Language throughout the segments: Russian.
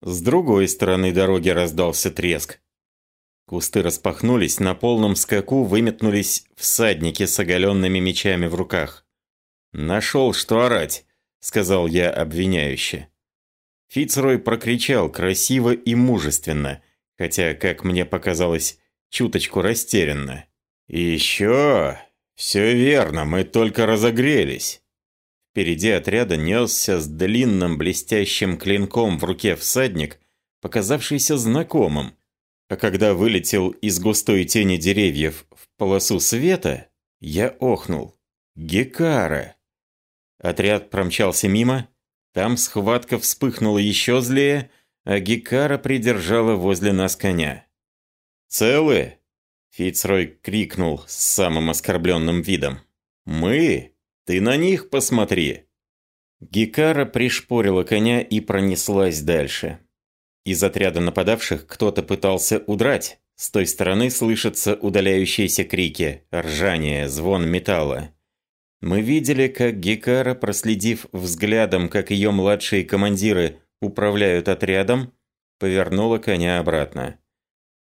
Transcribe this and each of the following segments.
С другой стороны дороги раздался треск. Кусты распахнулись, на полном скаку выметнулись всадники с оголенными мечами в руках. «Нашел, что орать», — сказал я обвиняюще. Фицрой прокричал красиво и мужественно, хотя, как мне показалось, чуточку растерянно. «Еще? Все верно, мы только разогрелись». Впереди отряда несся с длинным блестящим клинком в руке всадник, показавшийся знакомым. А когда вылетел из густой тени деревьев в полосу света, я охнул. Гекара! Отряд промчался мимо, там схватка вспыхнула еще злее, а Гекара придержала возле нас коня. «Целы?» Фицрой крикнул с самым оскорбленным видом. «Мы? Ты на них посмотри!» Гекара пришпорила коня и пронеслась дальше. Из отряда нападавших кто-то пытался удрать. С той стороны слышатся удаляющиеся крики, ржание, звон металла. Мы видели, как Гекара, проследив взглядом, как ее младшие командиры управляют отрядом, повернула коня обратно.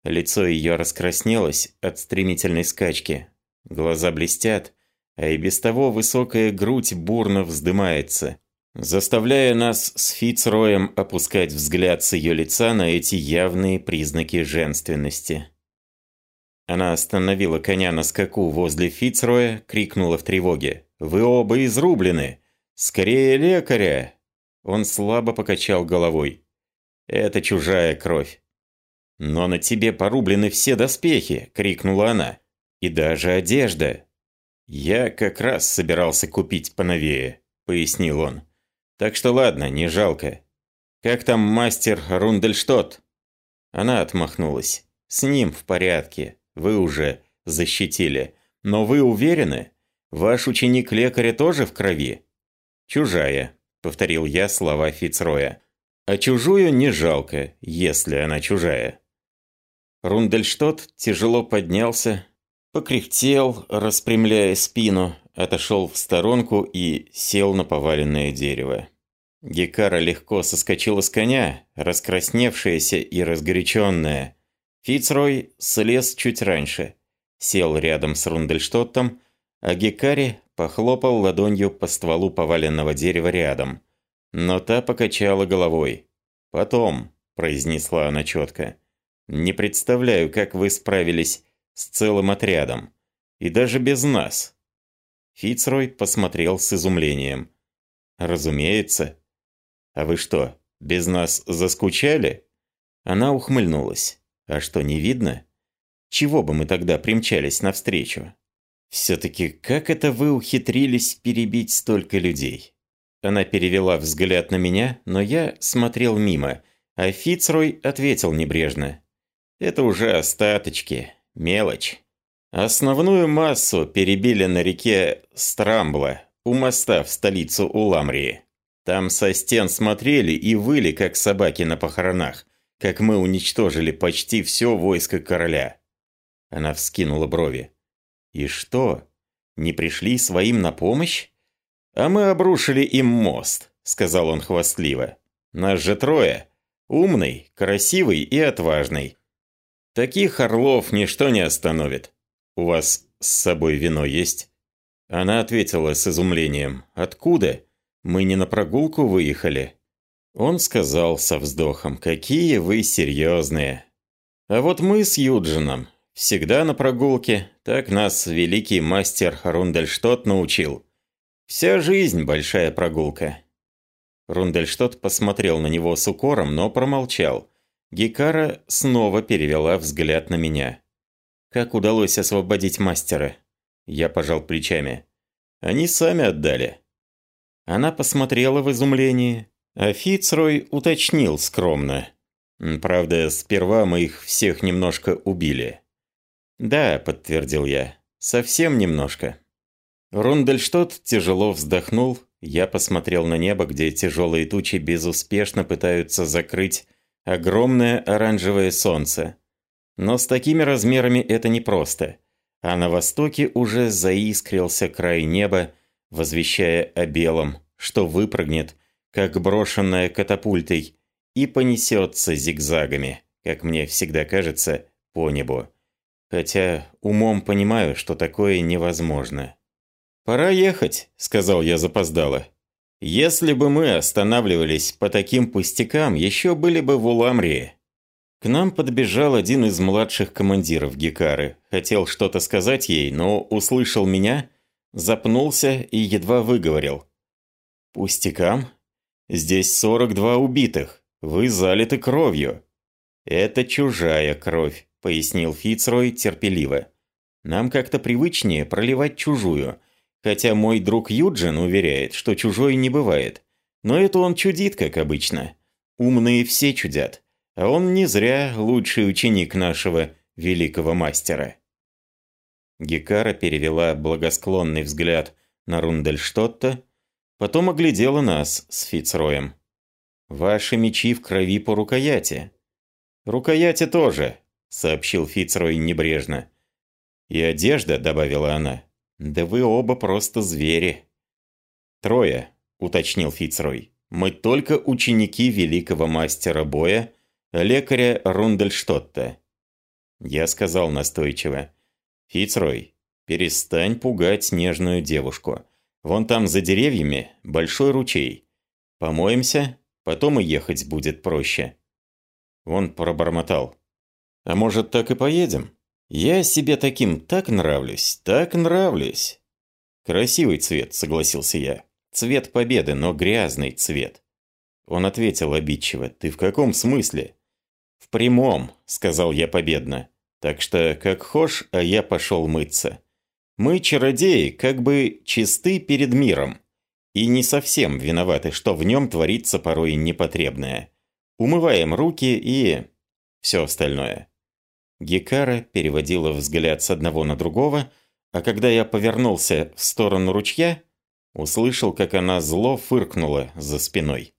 Лицо ее раскраснелось от стремительной скачки. Глаза блестят, а и без того высокая грудь бурно вздымается, заставляя нас с Фицроем опускать взгляд с ее лица на эти явные признаки женственности. Она остановила коня на скаку возле Фицроя, крикнула в тревоге. «Вы оба изрублены! Скорее лекаря!» Он слабо покачал головой. «Это чужая кровь». «Но на тебе порублены все доспехи!» — крикнула она. «И даже одежда!» «Я как раз собирался купить поновее», — пояснил он. «Так что ладно, не жалко. Как там мастер Рундельштот?» Она отмахнулась. «С ним в порядке вы уже защитили. Но вы уверены? Ваш ученик лекаря тоже в крови? Чужая, повторил я слова Фицроя. А чужую не жалко, если она чужая. Рундельштот тяжело поднялся, покряхтел, распрямляя спину, отошел в сторонку и сел на поваленное дерево. Гекара легко соскочила с коня, раскрасневшаяся и разгоряченная, Фицрой слез чуть раньше, сел рядом с Рундельштоттом, а Гекари похлопал ладонью по стволу поваленного дерева рядом. Но та покачала головой. «Потом», – произнесла она четко, – «не представляю, как вы справились с целым отрядом. И даже без нас». Фицрой посмотрел с изумлением. «Разумеется. А вы что, без нас заскучали?» Она ухмыльнулась. А что, не видно? Чего бы мы тогда примчались навстречу? Все-таки как это вы ухитрились перебить столько людей? Она перевела взгляд на меня, но я смотрел мимо, а Фицрой ответил небрежно. Это уже остаточки, мелочь. Основную массу перебили на реке Страмбла, у моста в столицу Уламрии. Там со стен смотрели и выли, как собаки на похоронах, как мы уничтожили почти все войско короля». Она вскинула брови. «И что? Не пришли своим на помощь?» «А мы обрушили им мост», — сказал он хвастливо. «Нас же трое. Умный, красивый и отважный. Таких орлов ничто не остановит. У вас с собой вино есть?» Она ответила с изумлением. «Откуда? Мы не на прогулку выехали?» Он сказал со вздохом, «Какие вы серьезные!» А вот мы с Юджином всегда на прогулке, так нас великий мастер Рундельштот научил. Вся жизнь большая прогулка. Рундельштот посмотрел на него с укором, но промолчал. Гикара снова перевела взгляд на меня. «Как удалось освободить мастера?» Я пожал плечами. «Они сами отдали». Она посмотрела в изумлении, а Фицрой уточнил скромно. Правда, сперва мы их всех немножко убили. Да, подтвердил я, совсем немножко. Рундельштот тяжело вздохнул, я посмотрел на небо, где тяжелые тучи безуспешно пытаются закрыть огромное оранжевое солнце. Но с такими размерами это непросто. А на востоке уже заискрился край неба, возвещая о белом, что выпрыгнет как брошенная катапультой, и понесется зигзагами, как мне всегда кажется, по небу. Хотя умом понимаю, что такое невозможно. «Пора ехать», — сказал я запоздало. «Если бы мы останавливались по таким пустякам, еще были бы в Уламрии». К нам подбежал один из младших командиров Гекары. Хотел что-то сказать ей, но услышал меня, запнулся и едва выговорил. «Пустякам? Здесь 42 убитых. Вы залиты кровью». «Это чужая кровь», — пояснил Фицрой терпеливо. «Нам как-то привычнее проливать чужую, хотя мой друг Юджин уверяет, что чужой не бывает. Но это он чудит, как обычно. Умные все чудят, а он не зря лучший ученик нашего великого мастера». Гекара перевела благосклонный взгляд на Рундельштотта, потом оглядела нас с Фицроем. «Ваши мечи в крови по рукояти». «Рукояти тоже», — сообщил Фицрой небрежно. «И одежда», — добавила она. «Да вы оба просто звери». «Трое», — уточнил Фицрой. «Мы только ученики великого мастера боя, лекаря Рундельштотта». Я сказал настойчиво. «Фицрой, перестань пугать нежную девушку. Вон там за деревьями большой ручей. Помоемся, потом и ехать будет проще». Он пробормотал. «А может, так и поедем? Я себе таким так нравлюсь, так нравлюсь». «Красивый цвет», — согласился я. «Цвет победы, но грязный цвет». Он ответил обидчиво. «Ты в каком смысле?» «В прямом», — сказал я победно. «Так что, как хошь, а я пошел мыться. Мы, чародеи, как бы чисты перед миром. И не совсем виноваты, что в нем творится порой непотребное умываем руки и... все остальное. Гекара переводила взгляд с одного на другого, а когда я повернулся в сторону ручья, услышал, как она зло фыркнула за спиной.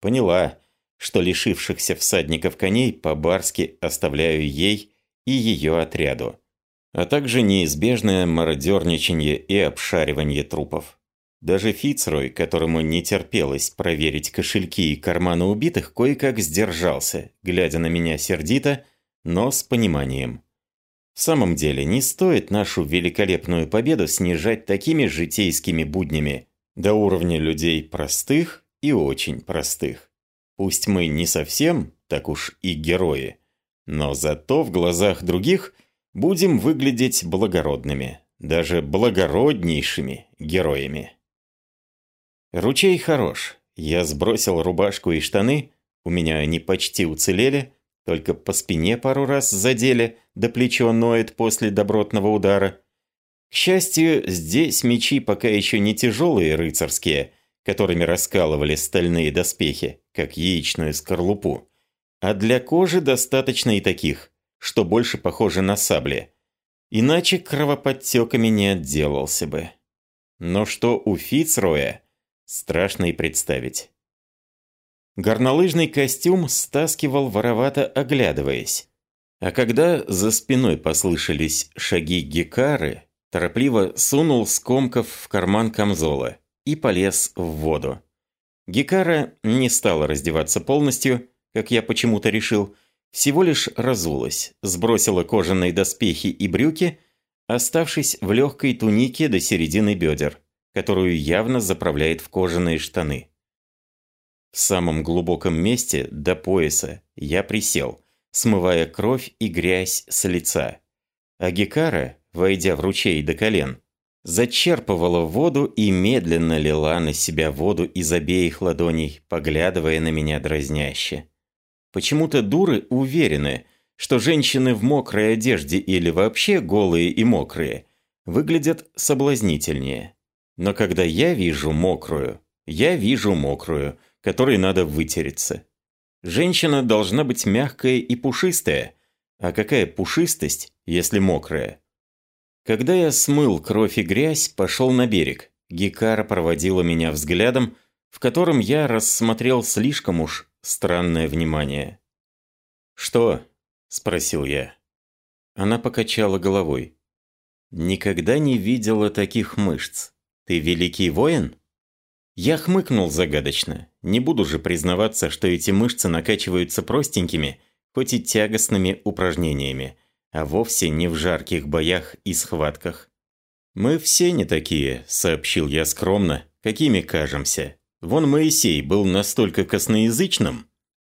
Поняла, что лишившихся всадников коней по-барски оставляю ей и ее отряду, а также неизбежное мародерничание и обшаривание трупов. Даже Фицрой, которому не терпелось проверить кошельки и карманы убитых, кое-как сдержался, глядя на меня сердито, но с пониманием. В самом деле, не стоит нашу великолепную победу снижать такими житейскими буднями до уровня людей простых и очень простых. Пусть мы не совсем, так уж и герои, но зато в глазах других будем выглядеть благородными, даже благороднейшими героями. Ручей хорош. Я сбросил рубашку и штаны, у меня они почти уцелели, только по спине пару раз задели, да плечо ноет после добротного удара. К счастью, здесь мечи пока еще не тяжелые рыцарские, которыми раскалывали стальные доспехи, как яичную скорлупу, а для кожи достаточно и таких, что больше похоже на сабли. Иначе кровоподтеками не отделался бы. Но что у Фицроя Страшно и представить. Горнолыжный костюм стаскивал воровато оглядываясь. А когда за спиной послышались шаги Гекары, торопливо сунул скомков в карман камзола и полез в воду. Гекара не стала раздеваться полностью, как я почему-то решил, всего лишь разулась, сбросила кожаные доспехи и брюки, оставшись в легкой тунике до середины бедер которую явно заправляет в кожаные штаны. В самом глубоком месте, до пояса, я присел, смывая кровь и грязь с лица. А Гекара, войдя в ручей до колен, зачерпывала воду и медленно лила на себя воду из обеих ладоней, поглядывая на меня дразняще. Почему-то дуры уверены, что женщины в мокрой одежде или вообще голые и мокрые выглядят соблазнительнее. Но когда я вижу мокрую, я вижу мокрую, которой надо вытереться. Женщина должна быть мягкая и пушистая. А какая пушистость, если мокрая? Когда я смыл кровь и грязь, пошел на берег. Гикара проводила меня взглядом, в котором я рассмотрел слишком уж странное внимание. «Что?» – спросил я. Она покачала головой. «Никогда не видела таких мышц. Ты великий воин? Я хмыкнул загадочно. Не буду же признаваться, что эти мышцы накачиваются простенькими, хоть и тягостными упражнениями, а вовсе не в жарких боях и схватках. «Мы все не такие», – сообщил я скромно, – «какими кажемся. Вон Моисей был настолько косноязычным,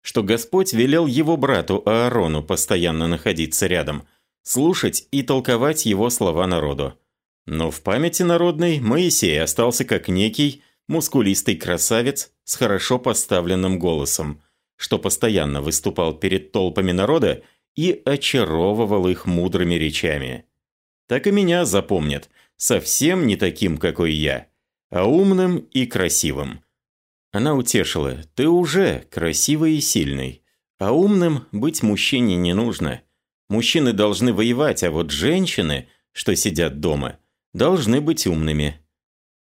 что Господь велел его брату Аарону постоянно находиться рядом, слушать и толковать его слова народу. Но в памяти народной Моисей остался как некий мускулистый красавец с хорошо поставленным голосом, что постоянно выступал перед толпами народа и очаровывал их мудрыми речами. Так и меня запомнят, совсем не таким, какой я, а умным и красивым. Она утешила, ты уже красивый и сильный, а умным быть мужчине не нужно. Мужчины должны воевать, а вот женщины, что сидят дома, должны быть умными.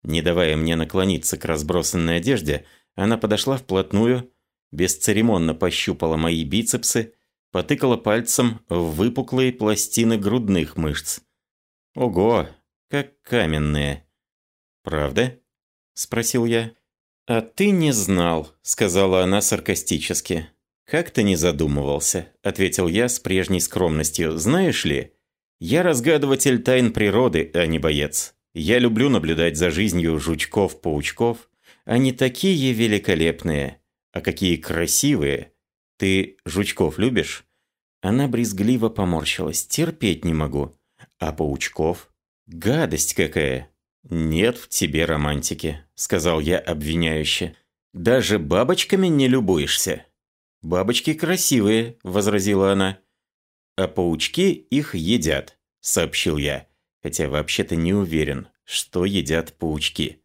Не давая мне наклониться к разбросанной одежде, она подошла вплотную, бесцеремонно пощупала мои бицепсы, потыкала пальцем в выпуклые пластины грудных мышц. Ого, как каменные. «Правда?» – спросил я. «А ты не знал», – сказала она саркастически. «Как ты не задумывался?» – ответил я с прежней скромностью. «Знаешь ли, я разгадыватель тайн природы, а не боец. Я люблю наблюдать за жизнью жучков-паучков. Они такие великолепные. А какие красивые. Ты жучков любишь?» Она брезгливо поморщилась. «Терпеть не могу. А паучков? Гадость какая!» «Нет в тебе романтики», — сказал я обвиняюще. «Даже бабочками не любуешься». «Бабочки красивые», — возразила она. «А паучки их едят», — сообщил я хотя вообще-то не уверен, что едят паучки.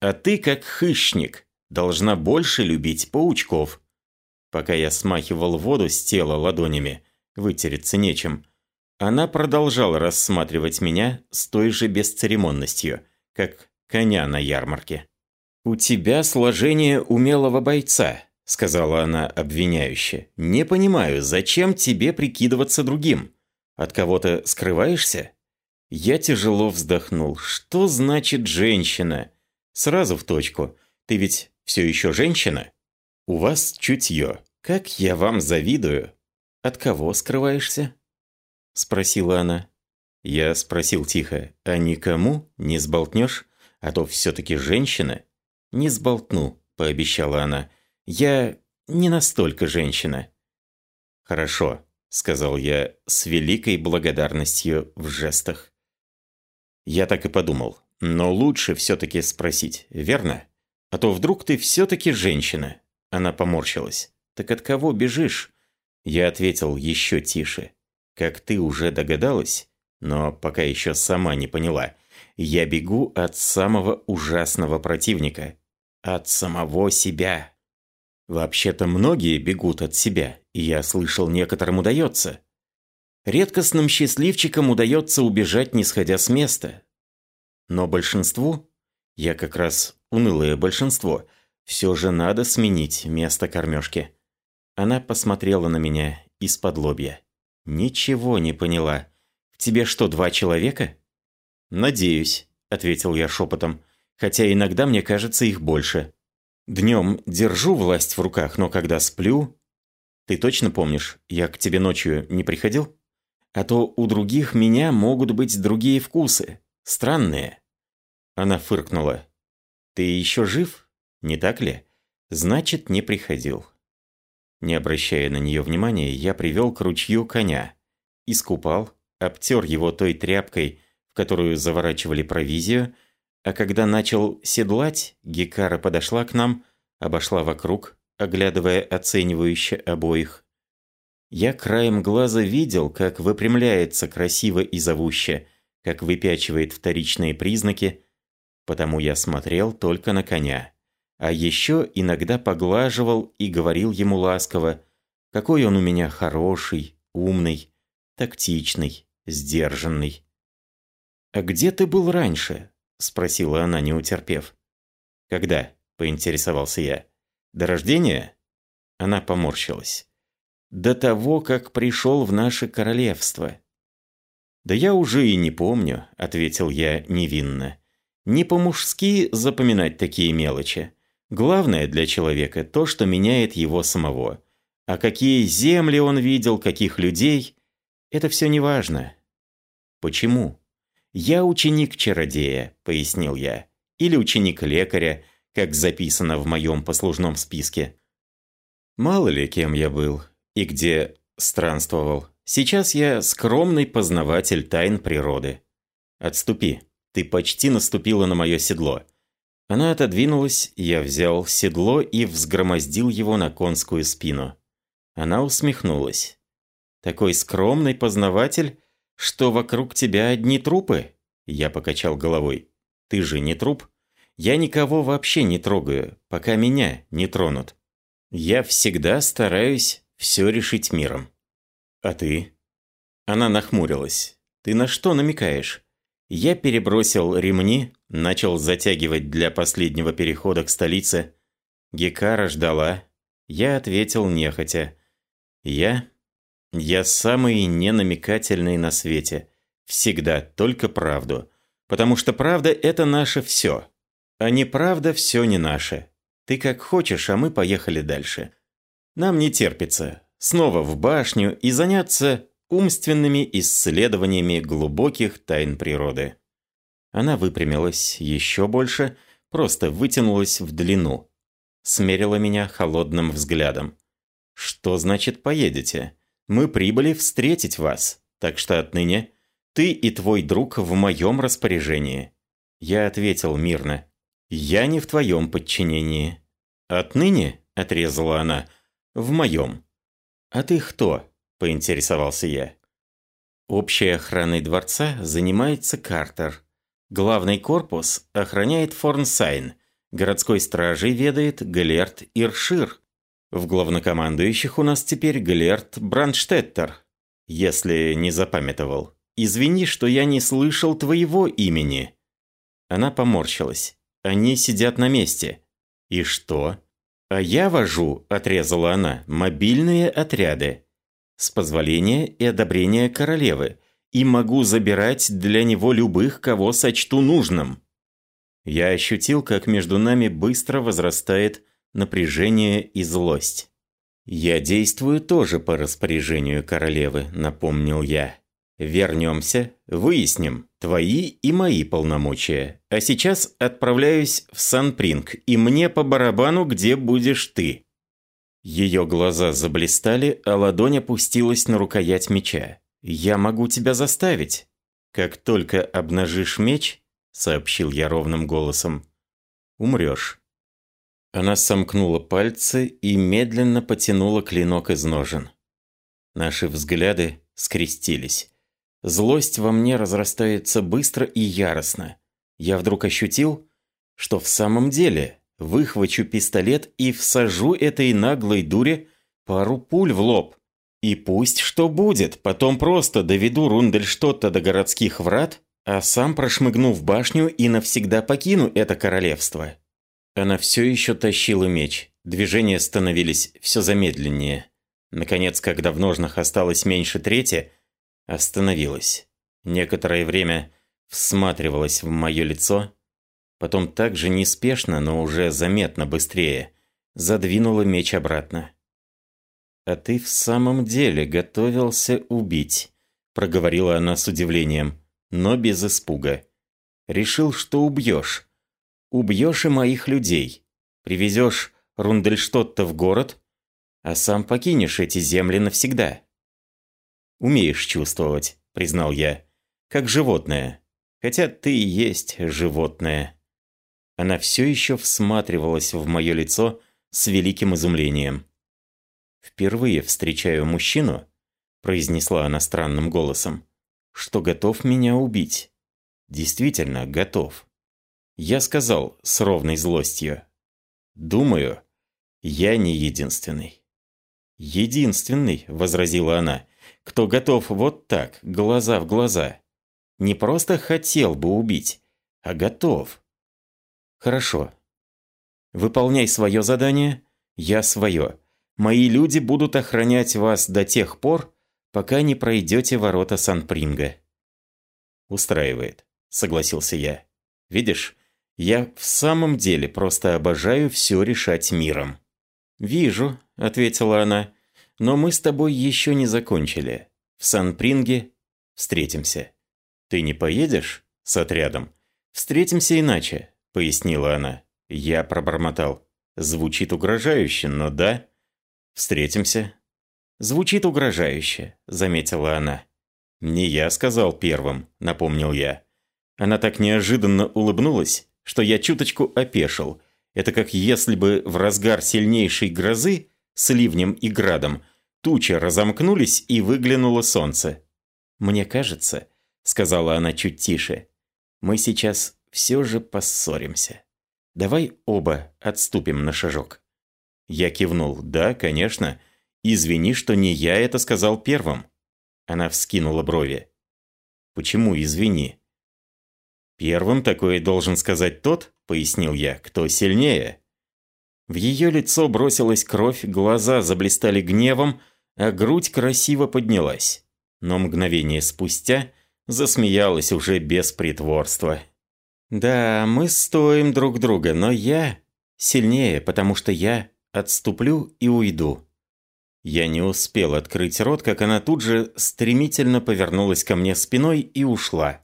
А ты, как хищник, должна больше любить паучков. Пока я смахивал воду с тела ладонями, вытереться нечем, она продолжала рассматривать меня с той же бесцеремонностью, как коня на ярмарке. «У тебя сложение умелого бойца», — сказала она обвиняюще. «Не понимаю, зачем тебе прикидываться другим? От кого-то скрываешься?» Я тяжело вздохнул. Что значит женщина? Сразу в точку. Ты ведь все еще женщина? У вас чутье. Как я вам завидую. От кого скрываешься? Спросила она. Я спросил тихо. А никому не сболтнешь? А то все-таки женщина. Не сболтну, пообещала она. Я не настолько женщина. Хорошо, сказал я с великой благодарностью в жестах. Я так и подумал. Но лучше все-таки спросить, верно? А то вдруг ты все-таки женщина. Она поморщилась. Так от кого бежишь? Я ответил еще тише. Как ты уже догадалась, но пока еще сама не поняла, я бегу от самого ужасного противника. От самого себя. Вообще-то многие бегут от себя, и я слышал, некоторым удается. Редкостным счастливчикам удается убежать, не сходя с места. Но большинству, я как раз унылое большинство, все же надо сменить место кормежки. Она посмотрела на меня из-под лобья. Ничего не поняла. В тебе что, два человека? Надеюсь, ответил я шепотом, хотя иногда мне кажется их больше. Днем держу власть в руках, но когда сплю... Ты точно помнишь, я к тебе ночью не приходил? А то у других меня могут быть другие вкусы. Странные». Она фыркнула. «Ты еще жив? Не так ли? Значит, не приходил». Не обращая на нее внимания, я привел к ручью коня. Искупал, обтер его той тряпкой, в которую заворачивали провизию, а когда начал седлать, Гекара подошла к нам, обошла вокруг, оглядывая оценивающе обоих. Я краем глаза видел, как выпрямляется красиво и зовуще, как выпячивает вторичные признаки, потому я смотрел только на коня. А еще иногда поглаживал и говорил ему ласково, какой он у меня хороший, умный, тактичный, сдержанный. «А где ты был раньше?» – спросила она, не утерпев. «Когда?» – поинтересовался я. «До рождения?» Она поморщилась до того, как пришел в наше королевство». «Да я уже и не помню», — ответил я невинно. Не по-мужски запоминать такие мелочи. Главное для человека то, что меняет его самого. А какие земли он видел, каких людей – это все не важно. Почему? «Я ученик чародея», – пояснил я. «Или ученик лекаря, как записано в моем послужном списке». Мало ли кем я был и где странствовал. Сейчас я скромный познаватель тайн природы. Отступи, ты почти наступила на мое седло. Она отодвинулась, я взял седло и взгромоздил его на конскую спину. Она усмехнулась. Такой скромный познаватель что вокруг тебя одни трупы?» Я покачал головой. «Ты же не труп? Я никого вообще не трогаю, пока меня не тронут. Я всегда стараюсь все решить миром». «А ты?» Она нахмурилась. «Ты на что намекаешь?» Я перебросил ремни, начал затягивать для последнего перехода к столице. Гекара ждала. Я ответил нехотя. «Я я самый ненамекательный на свете. Всегда только правду. Потому что правда – это наше все. А неправда – все не наше. Ты как хочешь, а мы поехали дальше. Нам не терпится. Снова в башню и заняться умственными исследованиями глубоких тайн природы. Она выпрямилась еще больше, просто вытянулась в длину. Смерила меня холодным взглядом. «Что значит поедете?» Мы прибыли встретить вас, так что отныне ты и твой друг в моем распоряжении». Я ответил мирно. «Я не в твоем подчинении». «Отныне?» – отрезала она. «В моем». «А ты кто?» – поинтересовался я. Общей охраной дворца занимается Картер. Главный корпус охраняет Форнсайн. Городской стражей ведает Галерт Иршир. В главнокомандующих у нас теперь Глерт Бранштеттер, если не запамятовал. Извини, что я не слышал твоего имени. Она поморщилась. Они сидят на месте. И что? А я вожу, отрезала она, мобильные отряды. С позволения и одобрения королевы. И могу забирать для него любых, кого сочту нужным. Я ощутил, как между нами быстро возрастает напряжение и злость. «Я действую тоже по распоряжению королевы», — напомнил я. «Вернемся, выясним твои и мои полномочия. А сейчас отправляюсь в Санпринг, и мне по барабану, где будешь ты». Ее глаза заблистали, а ладонь опустилась на рукоять меча. «Я могу тебя заставить. Как только обнажишь меч, — сообщил я ровным голосом, — умрешь». Она сомкнула пальцы и медленно потянула клинок из ножен. Наши взгляды скрестились. Злость во мне разрастается быстро и яростно. Я вдруг ощутил, что в самом деле выхвачу пистолет и всажу этой наглой дуре пару пуль в лоб. И пусть что будет, потом просто доведу Рундельштотта до городских врат, а сам прошмыгну в башню и навсегда покину это королевство. Она все еще тащила меч. Движения становились все замедленнее. Наконец, когда в ножнах осталось меньше трети, остановилась. Некоторое время всматривалась в мое лицо, потом также неспешно, но уже заметно быстрее, задвинула меч обратно. «А ты в самом деле готовился убить», — проговорила она с удивлением, но без испуга. «Решил, что убьешь. Убьешь и моих людей. Привезешь Рундельштотта в город, а сам покинешь эти земли навсегда. Умеешь чувствовать, признал я, как животное. Хотя ты и есть животное. Она все еще всматривалась в мое лицо с великим изумлением. «Впервые встречаю мужчину», – произнесла она странным голосом, – «что готов меня убить. Действительно готов». Я сказал с ровной злостью. «Думаю, я не единственный». «Единственный», — возразила она, — «кто готов вот так, глаза в глаза. Не просто хотел бы убить, а готов». «Хорошо. Выполняй свое задание, я свое. Мои люди будут охранять вас до тех пор, пока не пройдете ворота Сан-Принга». «Устраивает», — согласился я. Видишь, я в самом деле просто обожаю все решать миром». «Вижу», — ответила она, — «но мы с тобой еще не закончили. В Сан-Принге встретимся». «Ты не поедешь?» «С отрядом». «Встретимся иначе», — пояснила она. Я пробормотал. «Звучит угрожающе, но да». «Встретимся». «Звучит угрожающе», — заметила она. «Не я сказал первым», — напомнил я. Она так неожиданно улыбнулась, что я чуточку опешил. Это как если бы в разгар сильнейшей грозы с ливнем и градом тучи разомкнулись и выглянуло солнце. «Мне кажется», — сказала она чуть тише, — «мы сейчас все же поссоримся. Давай оба отступим на шажок». Я кивнул. «Да, конечно. Извини, что не я это сказал первым». Она вскинула брови. «Почему извини?» «Первым такое должен сказать тот, — пояснил я, — кто сильнее». В ее лицо бросилась кровь, глаза заблистали гневом, а грудь красиво поднялась. Но мгновение спустя засмеялась уже без притворства. «Да, мы стоим друг друга, но я сильнее, потому что я отступлю и уйду». Я не успел открыть рот, как она тут же стремительно повернулась ко мне спиной и ушла.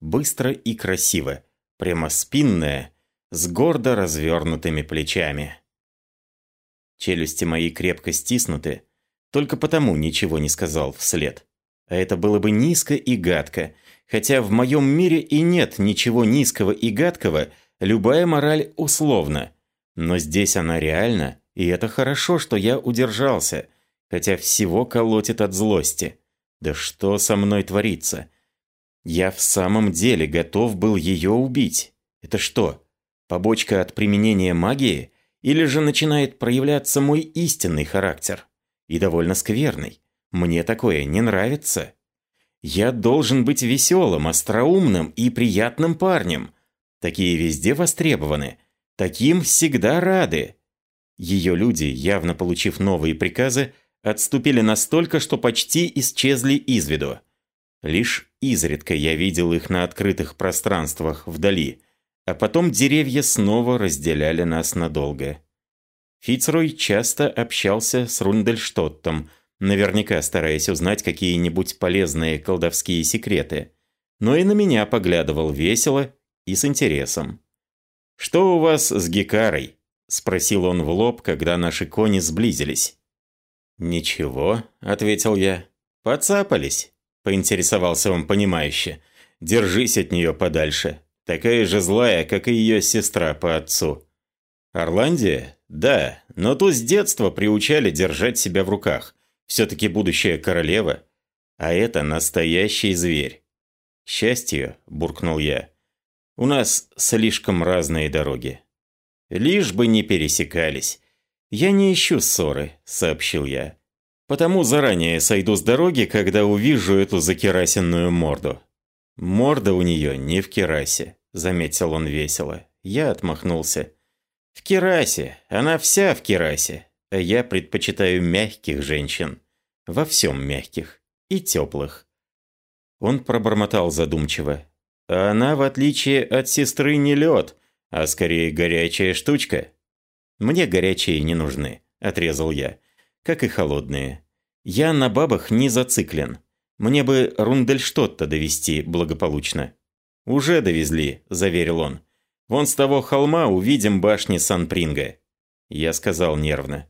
Быстро и красиво, прямо спинная, с гордо развернутыми плечами. Челюсти мои крепко стиснуты, только потому ничего не сказал вслед. А это было бы низко и гадко, хотя в моем мире и нет ничего низкого и гадкого, любая мораль условна. Но здесь она реальна, и это хорошо, что я удержался – хотя всего колотит от злости. Да что со мной творится? Я в самом деле готов был ее убить. Это что, побочка от применения магии? Или же начинает проявляться мой истинный характер? И довольно скверный. Мне такое не нравится. Я должен быть веселым, остроумным и приятным парнем. Такие везде востребованы. Таким всегда рады. Ее люди, явно получив новые приказы, отступили настолько, что почти исчезли из виду. Лишь изредка я видел их на открытых пространствах вдали, а потом деревья снова разделяли нас надолго. Фицрой часто общался с Рундельштоттом, наверняка стараясь узнать какие-нибудь полезные колдовские секреты, но и на меня поглядывал весело и с интересом. «Что у вас с Гекарой?» – спросил он в лоб, когда наши кони сблизились. «Ничего», — ответил я. «Поцапались», — поинтересовался он понимающе. «Держись от нее подальше. Такая же злая, как и ее сестра по отцу». «Орландия? Да, но ту с детства приучали держать себя в руках. Все-таки будущая королева. А это настоящий зверь». «К счастью», — буркнул я, — «у нас слишком разные дороги». «Лишь бы не пересекались». «Я не ищу ссоры», — сообщил я. «Потому заранее сойду с дороги, когда увижу эту закерасенную морду». «Морда у нее не в керасе», — заметил он весело. Я отмахнулся. «В керасе. Она вся в керасе. А я предпочитаю мягких женщин. Во всем мягких. И теплых». Он пробормотал задумчиво. «А она, в отличие от сестры, не лед, а скорее горячая штучка». «Мне горячие не нужны», – отрезал я. «Как и холодные. Я на бабах не зациклен. Мне бы Рундельштотта довести благополучно». «Уже довезли», – заверил он. «Вон с того холма увидим башни Сан-Принга». Я сказал нервно.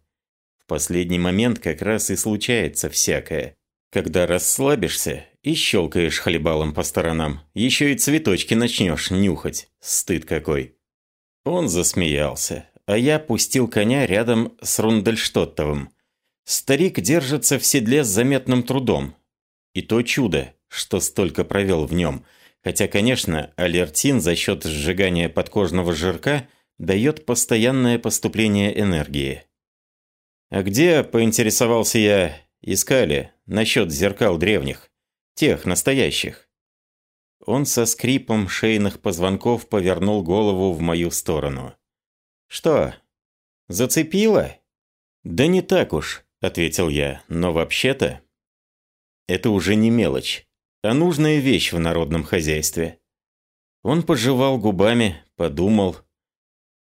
В последний момент как раз и случается всякое. Когда расслабишься и щелкаешь хлебалом по сторонам, еще и цветочки начнешь нюхать. Стыд какой. Он засмеялся, а я пустил коня рядом с Рундельштоттовым. Старик держится в седле с заметным трудом. И то чудо, что столько провел в нем. Хотя, конечно, алертин за счет сжигания подкожного жирка дает постоянное поступление энергии. А где, поинтересовался я, искали насчет зеркал древних? Тех, настоящих. Он со скрипом шейных позвонков повернул голову в мою сторону. «Что, зацепило?» «Да не так уж», — ответил я, — «но вообще-то...» «Это уже не мелочь, а нужная вещь в народном хозяйстве». Он пожевал губами, подумал.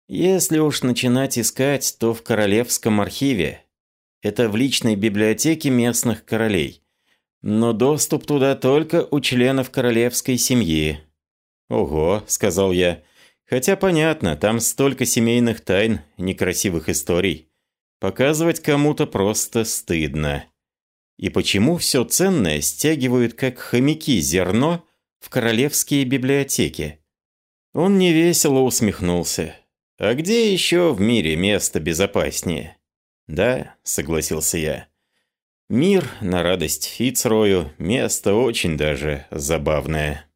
Если уж начинать искать, то в Королевском архиве. Это в личной библиотеке местных королей. Но доступ туда только у членов королевской семьи. «Ого», — сказал я. «Хотя понятно, там столько семейных тайн, некрасивых историй. Показывать кому-то просто стыдно. И почему все ценное стягивают как хомяки зерно в королевские библиотеки?» Он невесело усмехнулся. «А где еще в мире место безопаснее?» «Да», — согласился я. «Мир на радость Фицрою – место очень даже забавное».